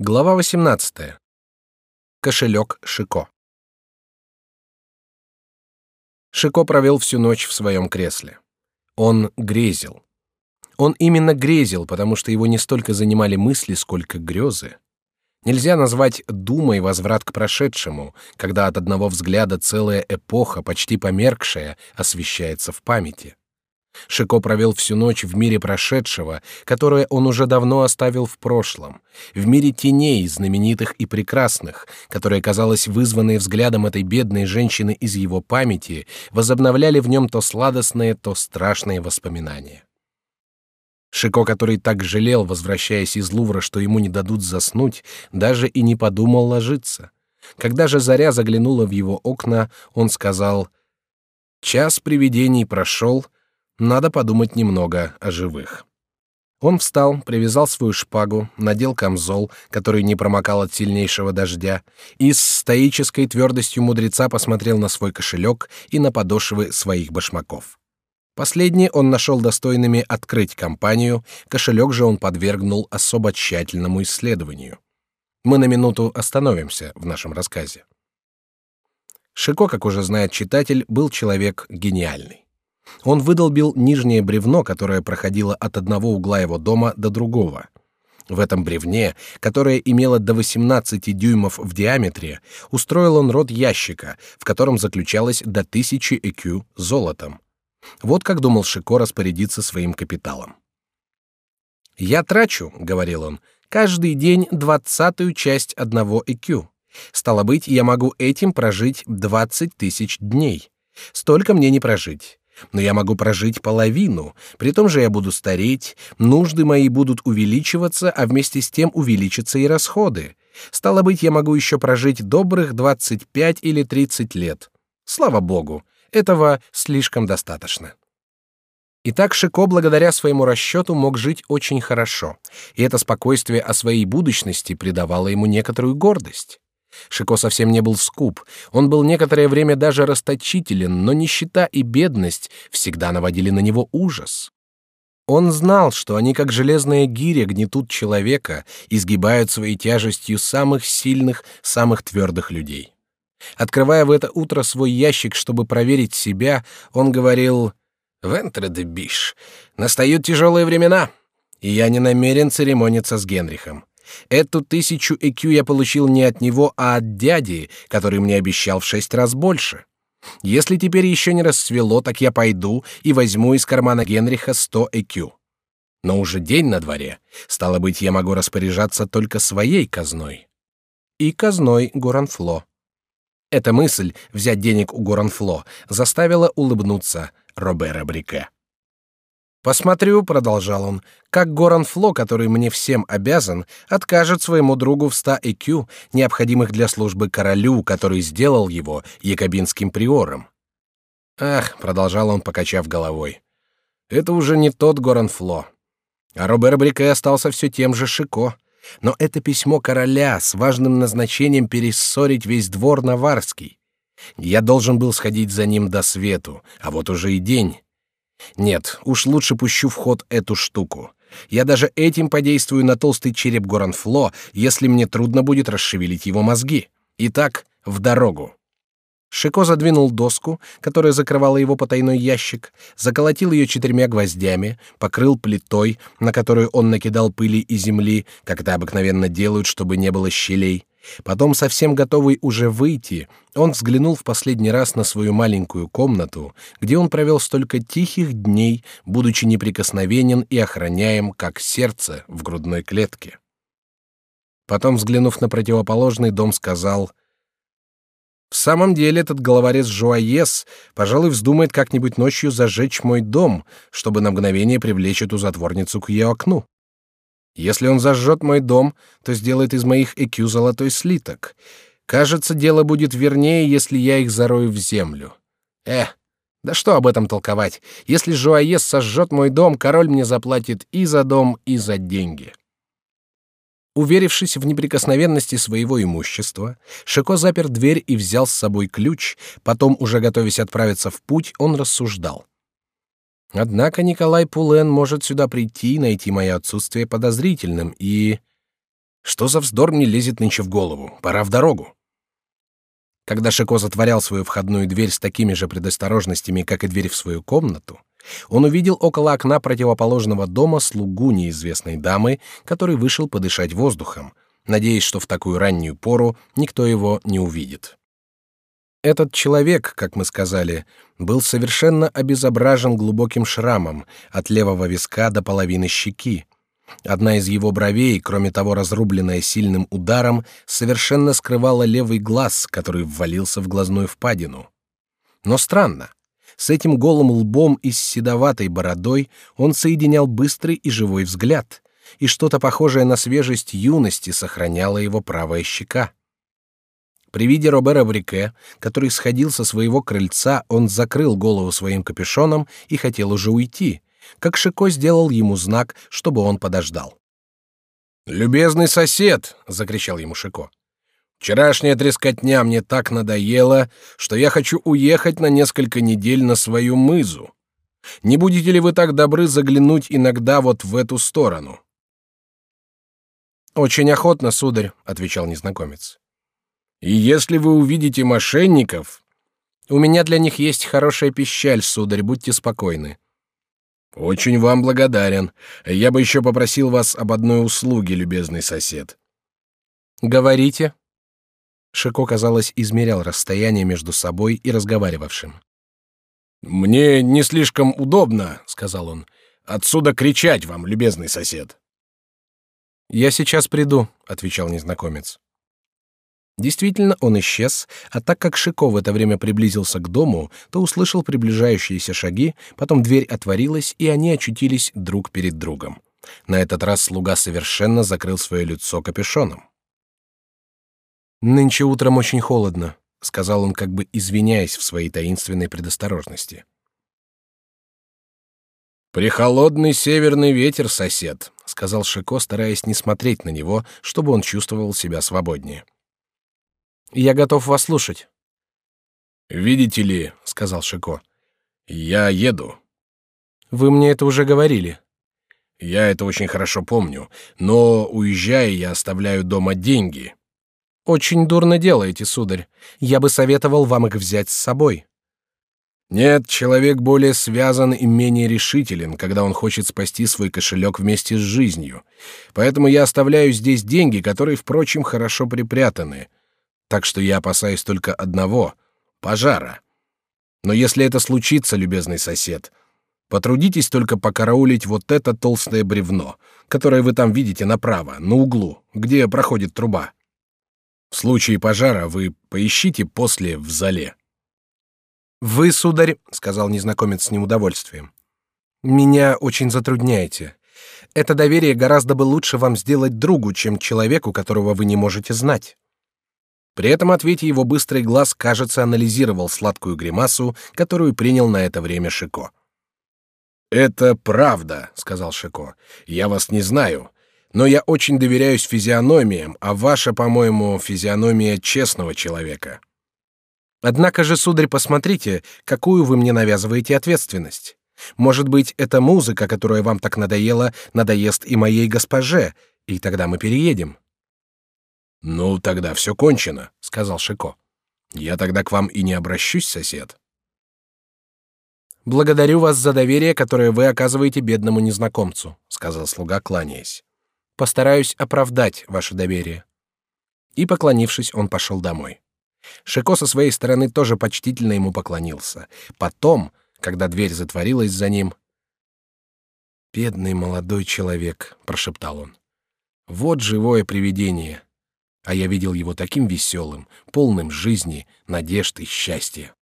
Глава 18. Кошелек Шико. Шико провел всю ночь в своем кресле. Он грезил. Он именно грезил, потому что его не столько занимали мысли, сколько грезы. Нельзя назвать думой возврат к прошедшему, когда от одного взгляда целая эпоха, почти померкшая, освещается в памяти. Шико провел всю ночь в мире прошедшего, которое он уже давно оставил в прошлом, в мире теней, знаменитых и прекрасных, которые, казалось, вызванные взглядом этой бедной женщины из его памяти, возобновляли в нем то сладостные, то страшные воспоминания. Шико, который так жалел, возвращаясь из Лувра, что ему не дадут заснуть, даже и не подумал ложиться. Когда же заря заглянула в его окна, он сказал: "Час привидений прошел, надо подумать немного о живых. Он встал, привязал свою шпагу, надел камзол, который не промокал от сильнейшего дождя, и с стоической твердостью мудреца посмотрел на свой кошелек и на подошвы своих башмаков. Последние он нашел достойными открыть компанию, кошелек же он подвергнул особо тщательному исследованию. Мы на минуту остановимся в нашем рассказе. Шико, как уже знает читатель, был человек гениальный. Он выдолбил нижнее бревно, которое проходило от одного угла его дома до другого. В этом бревне, которое имело до 18 дюймов в диаметре, устроил он рот ящика, в котором заключалось до тысячи ЭКЮ золотом. Вот как думал Шико распорядиться своим капиталом. «Я трачу», — говорил он, — «каждый день двадцатую часть одного ЭКЮ. Стало быть, я могу этим прожить двадцать тысяч дней. Столько мне не прожить но я могу прожить половину, при том же я буду стареть, нужды мои будут увеличиваться, а вместе с тем увеличатся и расходы. Стало быть, я могу еще прожить добрых 25 или 30 лет. Слава богу, этого слишком достаточно. Итак, Шико благодаря своему расчету мог жить очень хорошо, и это спокойствие о своей будущности придавало ему некоторую гордость. Шико совсем не был скуп. Он был некоторое время даже расточителен, но нищета и бедность всегда наводили на него ужас. Он знал, что они как железная гиря гнетут человека, изгибают своей тяжестью самых сильных, самых твердых людей. Открывая в это утро свой ящик, чтобы проверить себя, он говорил: "Вентре де биш, настают тяжелые времена, и я не намерен церемониться с Генрихом. Эту тысячу ЭКЮ я получил не от него, а от дяди, который мне обещал в шесть раз больше. Если теперь еще не рассвело, так я пойду и возьму из кармана Генриха сто ЭКЮ. Но уже день на дворе, стало быть, я могу распоряжаться только своей казной. И казной Горанфло. Эта мысль взять денег у Горанфло заставила улыбнуться Робера Брике. Посмотрю, продолжал он, как Горан Фло, который мне всем обязан, откажет своему другу в ста ЭКЮ, необходимых для службы королю, который сделал его якобинским приором. Ах, продолжал он, покачав головой, это уже не тот Горан Фло. А Робер Брике остался все тем же Шико. Но это письмо короля с важным назначением перессорить весь двор Наварский. Я должен был сходить за ним до свету, а вот уже и день. Нет, уж лучше пущу в ход эту штуку. Я даже этим подействую на толстый череп Горанфло, если мне трудно будет расшевелить его мозги. Итак, в дорогу. Шико задвинул доску, которая закрывала его потайной ящик, заколотил ее четырьмя гвоздями, покрыл плитой, на которую он накидал пыли и земли, как это обыкновенно делают, чтобы не было щелей, Потом, совсем готовый уже выйти, он взглянул в последний раз на свою маленькую комнату, где он провел столько тихих дней, будучи неприкосновенен и охраняем, как сердце в грудной клетке. Потом, взглянув на противоположный дом, сказал: "В самом деле этот головорез Жуаес, пожалуй, вздумает как-нибудь ночью зажечь мой дом, чтобы на мгновение привлечь эту затворницу к ее окну. Если он зажжет мой дом, то сделает из моих ЭКЮ золотой слиток. Кажется, дело будет вернее, если я их зарою в землю. Э, да что об этом толковать? Если Жуаес сожжет мой дом, король мне заплатит и за дом, и за деньги. Уверившись в неприкосновенности своего имущества, Шико запер дверь и взял с собой ключ. Потом, уже готовясь отправиться в путь, он рассуждал: Однако Николай Пулен может сюда прийти и найти мое отсутствие подозрительным и... Что за вздор мне лезет нынче в голову? Пора в дорогу. Когда Шико затворял свою входную дверь с такими же предосторожностями, как и дверь в свою комнату, он увидел около окна противоположного дома слугу неизвестной дамы, который вышел подышать воздухом, надеясь, что в такую раннюю пору никто его не увидит. Этот человек, как мы сказали, был совершенно обезображен глубоким шрамом от левого виска до половины щеки, Одна из его бровей, кроме того разрубленная сильным ударом, совершенно скрывала левый глаз, который ввалился в глазную впадину. Но странно. С этим голым лбом и с седоватой бородой он соединял быстрый и живой взгляд, и что-то похожее на свежесть юности сохраняло его правая щека. При виде Робера Брике, который сходил со своего крыльца, он закрыл голову своим капюшоном и хотел уже уйти, как Шико сделал ему знак, чтобы он подождал. «Любезный сосед!» — закричал ему Шико. «Вчерашняя трескотня мне так надоела, что я хочу уехать на несколько недель на свою мызу. Не будете ли вы так добры заглянуть иногда вот в эту сторону?» «Очень охотно, сударь», — отвечал незнакомец. «И если вы увидите мошенников...» «У меня для них есть хорошая пищаль, сударь, будьте спокойны». Очень вам благодарен. Я бы еще попросил вас об одной услуге, любезный сосед. Говорите. Шико, казалось, измерял расстояние между собой и разговаривавшим. Мне не слишком удобно, сказал он, отсюда кричать вам, любезный сосед. Я сейчас приду, отвечал незнакомец. Действительно, он исчез, а так как Шико в это время приблизился к дому, то услышал приближающиеся шаги, потом дверь отворилась, и они очутились друг перед другом. На этот раз слуга совершенно закрыл свое лицо капюшоном. «Нынче утром очень холодно», — сказал он, как бы извиняясь в своей таинственной предосторожности. «Прихолодный северный ветер, сосед», — сказал Шико, стараясь не смотреть на него, чтобы он чувствовал себя свободнее. Я готов вас слушать. Видите ли, сказал Шико, я еду. Вы мне это уже говорили. Я это очень хорошо помню, но уезжая, я оставляю дома деньги. Очень дурно делаете, сударь. Я бы советовал вам их взять с собой. Нет, человек более связан и менее решителен, когда он хочет спасти свой кошелек вместе с жизнью. Поэтому я оставляю здесь деньги, которые, впрочем, хорошо припрятаны так что я опасаюсь только одного — пожара. Но если это случится, любезный сосед, потрудитесь только покараулить вот это толстое бревно, которое вы там видите направо, на углу, где проходит труба. В случае пожара вы поищите после в зале. Вы, сударь, сказал незнакомец с неудовольствием, меня очень затрудняете. Это доверие гораздо бы лучше вам сделать другу, чем человеку, которого вы не можете знать. При этом ответе его быстрый глаз, кажется, анализировал сладкую гримасу, которую принял на это время Шико. «Это правда», — сказал Шико. «Я вас не знаю, но я очень доверяюсь физиономиям, а ваша, по-моему, физиономия честного человека». «Однако же, сударь, посмотрите, какую вы мне навязываете ответственность. Может быть, эта музыка, которая вам так надоела, надоест и моей госпоже, и тогда мы переедем». Ну тогда все кончено, сказал Шико. Я тогда к вам и не обращусь, сосед. Благодарю вас за доверие, которое вы оказываете бедному незнакомцу, сказал слуга, кланяясь. Постараюсь оправдать ваше доверие. И поклонившись, он пошел домой. Шико со своей стороны тоже почтительно ему поклонился. Потом, когда дверь затворилась за ним, бедный молодой человек, прошептал он. Вот живое привидение а я видел его таким веселым, полным жизни, надежд и счастья.